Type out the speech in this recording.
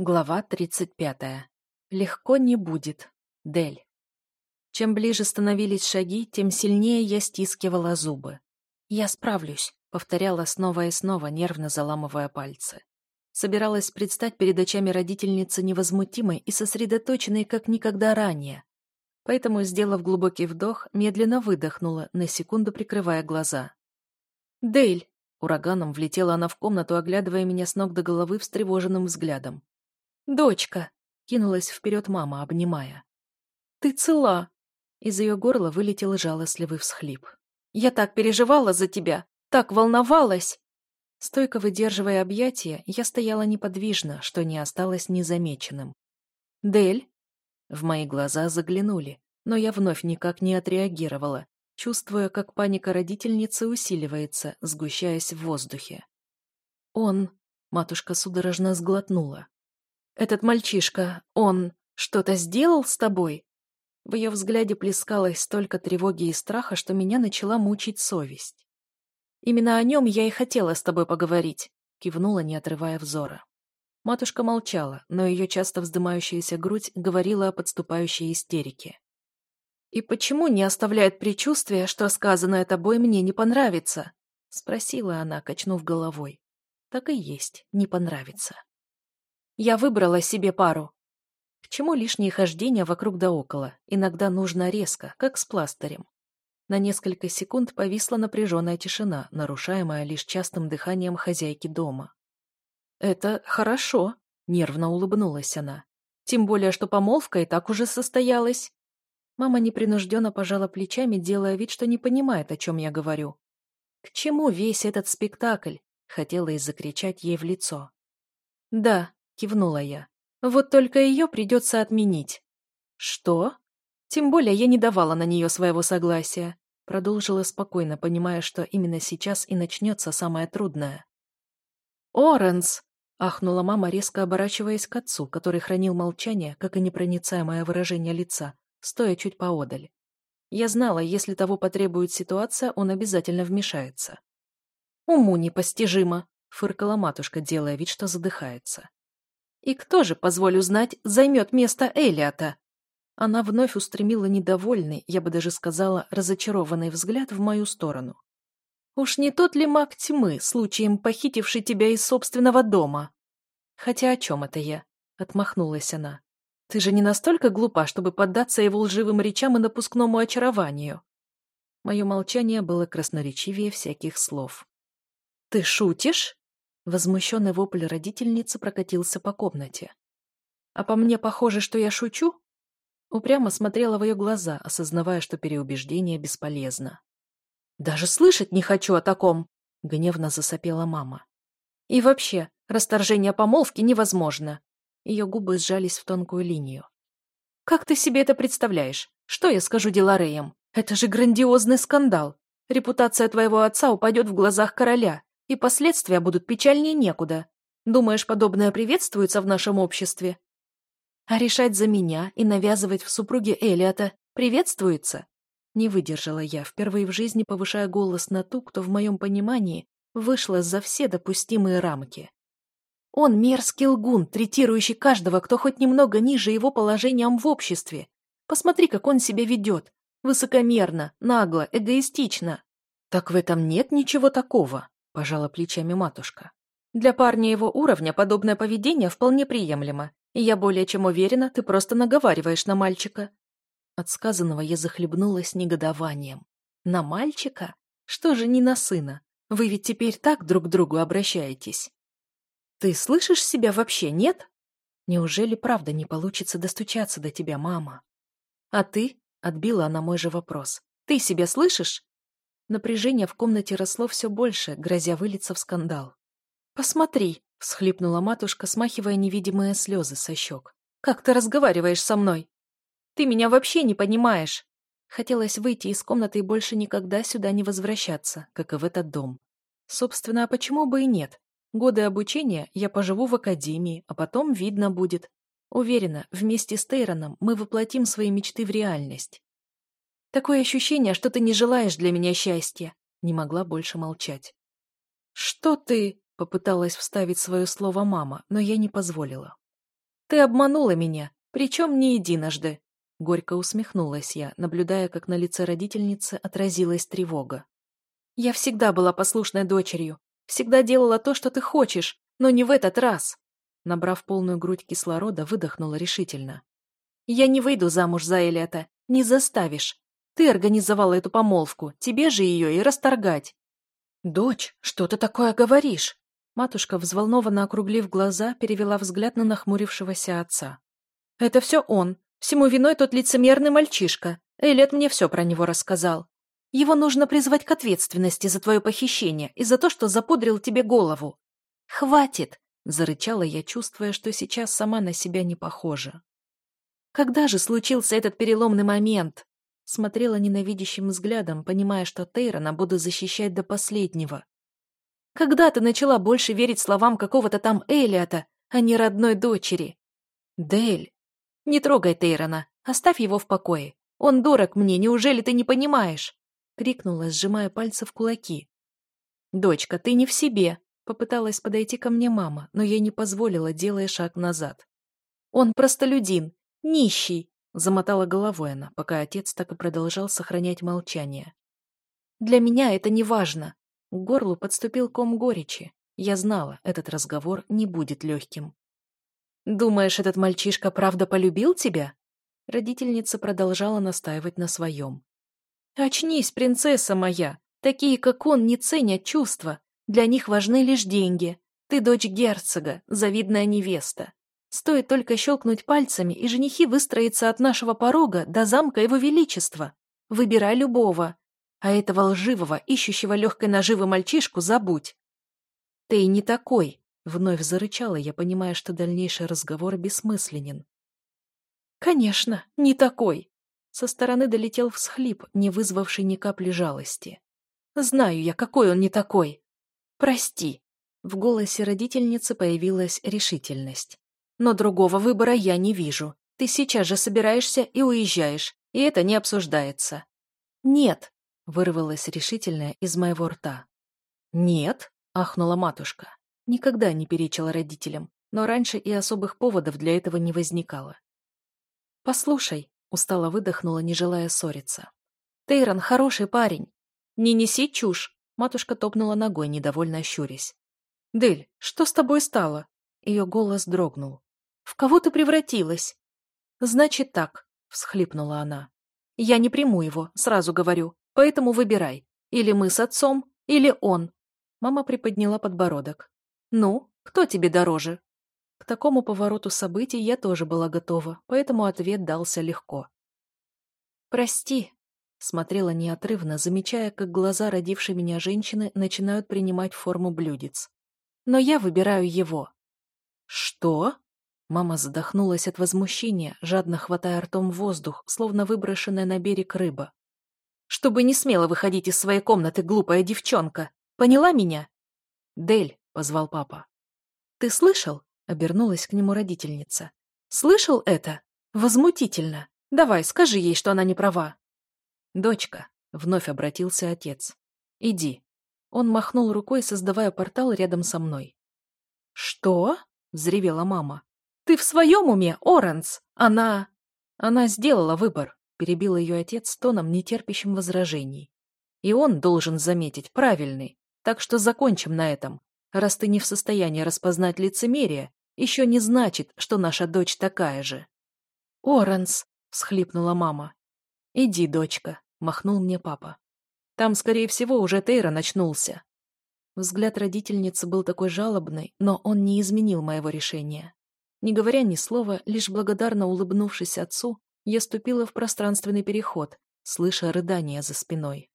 Глава 35. Легко не будет. Дель. Чем ближе становились шаги, тем сильнее я стискивала зубы. «Я справлюсь», — повторяла снова и снова, нервно заламывая пальцы. Собиралась предстать перед очами родительницы невозмутимой и сосредоточенной, как никогда ранее. Поэтому, сделав глубокий вдох, медленно выдохнула, на секунду прикрывая глаза. «Дейль!» — ураганом влетела она в комнату, оглядывая меня с ног до головы встревоженным взглядом. «Дочка!» — кинулась вперед мама, обнимая. «Ты цела!» Из ее горла вылетел жалостливый всхлип. «Я так переживала за тебя! Так волновалась!» Стойко выдерживая объятия, я стояла неподвижно, что не осталось незамеченным. «Дель?» В мои глаза заглянули, но я вновь никак не отреагировала, чувствуя, как паника родительницы усиливается, сгущаясь в воздухе. «Он...» — матушка судорожно сглотнула. «Этот мальчишка, он что-то сделал с тобой?» В ее взгляде плескалось столько тревоги и страха, что меня начала мучить совесть. «Именно о нем я и хотела с тобой поговорить», — кивнула, не отрывая взора. Матушка молчала, но ее часто вздымающаяся грудь говорила о подступающей истерике. «И почему не оставляет предчувствие, что сказанное тобой мне не понравится?» — спросила она, качнув головой. «Так и есть, не понравится». Я выбрала себе пару. К чему лишние хождения вокруг да около? Иногда нужно резко, как с пластырем. На несколько секунд повисла напряженная тишина, нарушаемая лишь частым дыханием хозяйки дома. «Это хорошо», — нервно улыбнулась она. «Тем более, что помолвка и так уже состоялась». Мама непринужденно пожала плечами, делая вид, что не понимает, о чем я говорю. «К чему весь этот спектакль?» — хотела и закричать ей в лицо. «Да, кивнула я. Вот только ее придется отменить. Что? Тем более я не давала на нее своего согласия. Продолжила спокойно, понимая, что именно сейчас и начнется самое трудное. «Оренс!» — ахнула мама, резко оборачиваясь к отцу, который хранил молчание, как и непроницаемое выражение лица, стоя чуть поодаль. Я знала, если того потребует ситуация, он обязательно вмешается. «Уму непостижимо!» — фыркала матушка, делая вид, что задыхается. И кто же, позволю знать, займет место Элиота? Она вновь устремила недовольный, я бы даже сказала, разочарованный взгляд в мою сторону. Уж не тот ли маг тьмы, случаем похитивший тебя из собственного дома? Хотя о чем это я? Отмахнулась она. Ты же не настолько глупа, чтобы поддаться его лживым речам и напускному очарованию. Мое молчание было красноречивее всяких слов. «Ты шутишь?» Возмущенный вопль родительницы прокатился по комнате. «А по мне похоже, что я шучу?» Упрямо смотрела в ее глаза, осознавая, что переубеждение бесполезно. «Даже слышать не хочу о таком!» — гневно засопела мама. «И вообще, расторжение помолвки невозможно!» Ее губы сжались в тонкую линию. «Как ты себе это представляешь? Что я скажу Делареям? Это же грандиозный скандал! Репутация твоего отца упадет в глазах короля, и последствия будут печальнее некуда. Думаешь, подобное приветствуется в нашем обществе? А решать за меня и навязывать в супруге Элиота приветствуется? Не выдержала я, впервые в жизни повышая голос на ту, кто в моем понимании вышла за все допустимые рамки. Он мерзкий лгун, третирующий каждого, кто хоть немного ниже его положением в обществе. Посмотри, как он себя ведет. Высокомерно, нагло, эгоистично. Так в этом нет ничего такого пожала плечами матушка. Для парня его уровня подобное поведение вполне приемлемо, и я более чем уверена, ты просто наговариваешь на мальчика. От сказанного я захлебнулась негодованием. На мальчика? Что же не на сына? Вы ведь теперь так друг к другу обращаетесь. Ты слышишь себя вообще, нет? Неужели правда не получится достучаться до тебя, мама? А ты? Отбила она мой же вопрос. Ты себя слышишь? Напряжение в комнате росло все больше, грозя вылиться в скандал. «Посмотри!» — всхлипнула матушка, смахивая невидимые слезы со щек. «Как ты разговариваешь со мной? Ты меня вообще не понимаешь!» Хотелось выйти из комнаты и больше никогда сюда не возвращаться, как и в этот дом. Собственно, а почему бы и нет? Годы обучения я поживу в академии, а потом видно будет. Уверена, вместе с Тейроном мы воплотим свои мечты в реальность. Такое ощущение, что ты не желаешь для меня счастья. Не могла больше молчать. Что ты? Попыталась вставить свое слово мама, но я не позволила. Ты обманула меня, причем не единожды. Горько усмехнулась я, наблюдая, как на лице родительницы отразилась тревога. Я всегда была послушной дочерью, всегда делала то, что ты хочешь, но не в этот раз. Набрав полную грудь кислорода, выдохнула решительно. Я не выйду замуж за Элиота, не заставишь. Ты организовала эту помолвку, тебе же ее и расторгать. Дочь, что ты такое говоришь? Матушка, взволнованно округлив глаза, перевела взгляд на нахмурившегося отца. «Это все он. Всему виной тот лицемерный мальчишка. Эллиот мне все про него рассказал. Его нужно призвать к ответственности за твое похищение и за то, что запудрил тебе голову. Хватит!» – зарычала я, чувствуя, что сейчас сама на себя не похожа. «Когда же случился этот переломный момент?» Смотрела ненавидящим взглядом, понимая, что Тейрона буду защищать до последнего. Когда ты начала больше верить словам какого-то там Элиота, а не родной дочери? Дель, не трогай Тейрона, оставь его в покое. Он дорог мне, неужели ты не понимаешь? Крикнула, сжимая пальцы в кулаки. Дочка, ты не в себе. Попыталась подойти ко мне мама, но я не позволила, делая шаг назад. Он простолюдин, нищий, замотала головой она, пока отец так и продолжал сохранять молчание. Для меня это не важно. К горлу подступил ком горечи. Я знала, этот разговор не будет легким. «Думаешь, этот мальчишка правда полюбил тебя?» Родительница продолжала настаивать на своем. «Очнись, принцесса моя! Такие, как он, не ценят чувства. Для них важны лишь деньги. Ты дочь герцога, завидная невеста. Стоит только щелкнуть пальцами, и женихи выстроятся от нашего порога до замка его величества. Выбирай любого. А этого лживого, ищущего легкой наживы мальчишку забудь. Ты не такой, вновь зарычала я, понимая, что дальнейший разговор бессмысленен. Конечно, не такой. Со стороны долетел всхлип, не вызвавший ни капли жалости. Знаю я, какой он не такой. Прости. В голосе родительницы появилась решительность. Но другого выбора я не вижу. Ты сейчас же собираешься и уезжаешь, и это не обсуждается. Нет, Вырвалось решительное из моего рта. «Нет», — ахнула матушка. Никогда не перечила родителям, но раньше и особых поводов для этого не возникало. «Послушай», — устало выдохнула, не желая ссориться. «Тейрон хороший парень. Не неси чушь», — матушка топнула ногой, недовольно ощурясь. «Дель, что с тобой стало?» Ее голос дрогнул. «В кого ты превратилась?» «Значит так», — всхлипнула она. «Я не приму его, сразу говорю. Поэтому выбирай. Или мы с отцом, или он. Мама приподняла подбородок. Ну, кто тебе дороже? К такому повороту событий я тоже была готова, поэтому ответ дался легко. «Прости», — смотрела неотрывно, замечая, как глаза родившей меня женщины начинают принимать форму блюдец. «Но я выбираю его». «Что?» Мама задохнулась от возмущения, жадно хватая ртом воздух, словно выброшенная на берег рыба чтобы не смело выходить из своей комнаты, глупая девчонка. Поняла меня?» «Дель», — позвал папа. «Ты слышал?» — обернулась к нему родительница. «Слышал это? Возмутительно. Давай, скажи ей, что она не права». «Дочка», — вновь обратился отец. «Иди». Он махнул рукой, создавая портал рядом со мной. «Что?» — взревела мама. «Ты в своем уме, Оранс? Она...» Она сделала выбор перебил ее отец тоном, нетерпящим возражений. И он должен заметить правильный, так что закончим на этом. Раз ты не в состоянии распознать лицемерие, еще не значит, что наша дочь такая же. «Оранс!» — всхлипнула мама. «Иди, дочка», — махнул мне папа. «Там, скорее всего, уже Тейра начнулся». Взгляд родительницы был такой жалобный, но он не изменил моего решения. Не говоря ни слова, лишь благодарно улыбнувшись отцу, я ступила в пространственный переход, слыша рыдания за спиной.